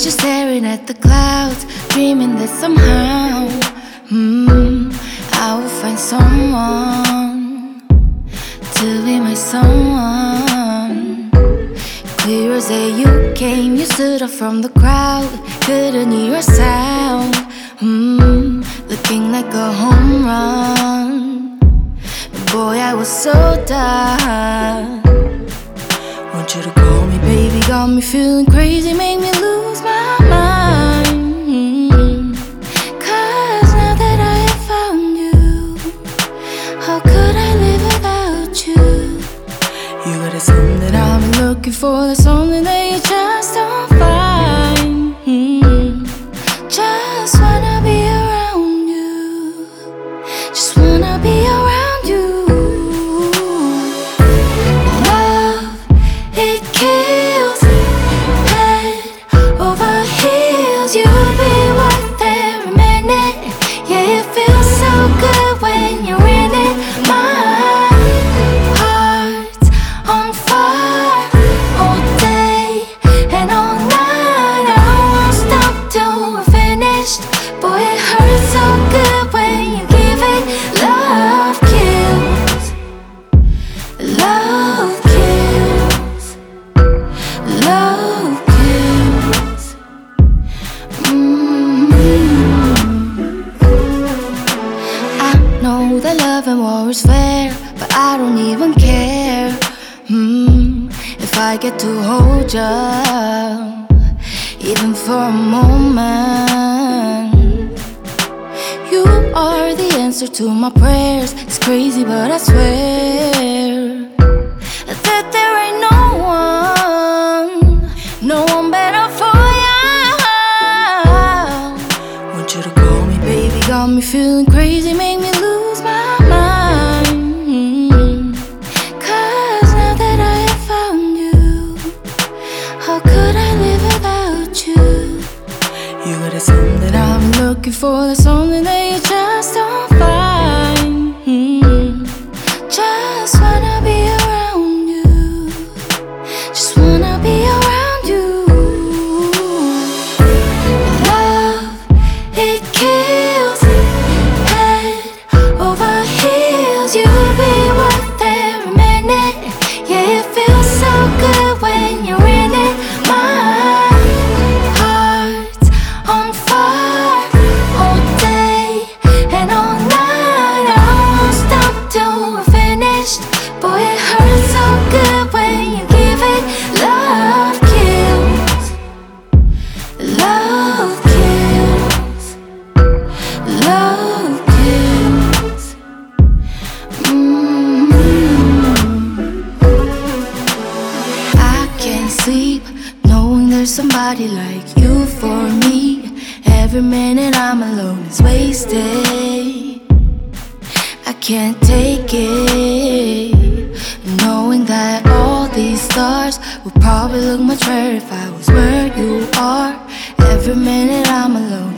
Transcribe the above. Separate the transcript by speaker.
Speaker 1: was just staring at the clouds, dreaming that somehow mm, I will find someone to be my someone. Clear as day, you came, you stood up from the crowd, couldn't hear a sound. Mm, looking like a home run. Boy, I was so done. Want you to call me, baby. Got me feeling crazy, make me lose my mind. Cause now that I have found you, how could I live without you? You got song that I've been looking for, the something that even care. Mm. If I get to hold you, even for a moment. You are the answer to my prayers. It's crazy, but I swear that there ain't no one, no one better for you. Want you to call me, baby. Got me feeling crazy, make me lose could I live without you? You got a song that I'm looking for, the something that you just don't find. Mm. Just wanna somebody like you for me. Every minute I'm alone is wasted. I can't take it. Knowing that all these stars would probably look much better if I was where you are. Every minute I'm alone